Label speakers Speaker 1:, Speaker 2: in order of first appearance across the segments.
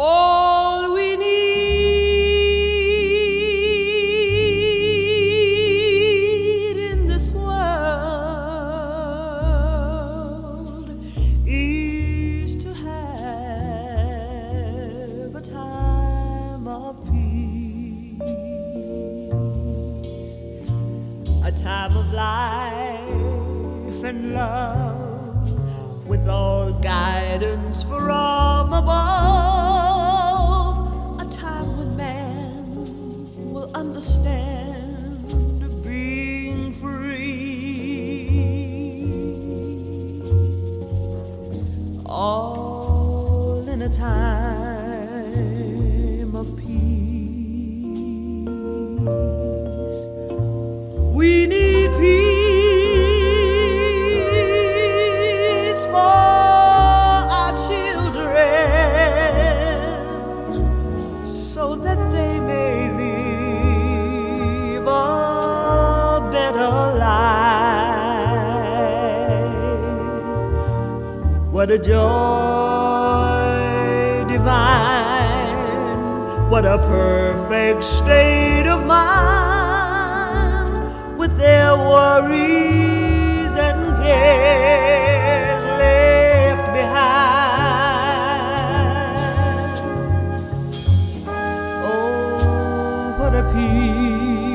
Speaker 1: All we need in this world is to have a time of peace, a time of life and love with all guidance from above. Will understand being free. All in a time of peace. What a joy divine, what a perfect state of mind. With their worries and cares left behind. Oh, what a peaceful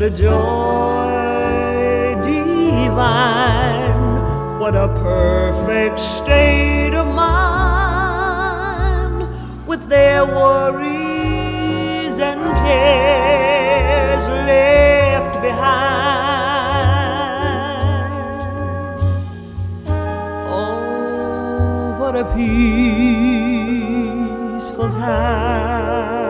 Speaker 1: What a joy divine, what a perfect state of mind with their worries and cares left behind. Oh, what a peaceful time.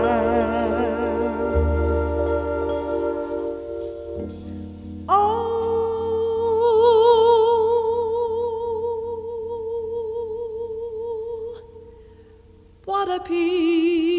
Speaker 1: happy.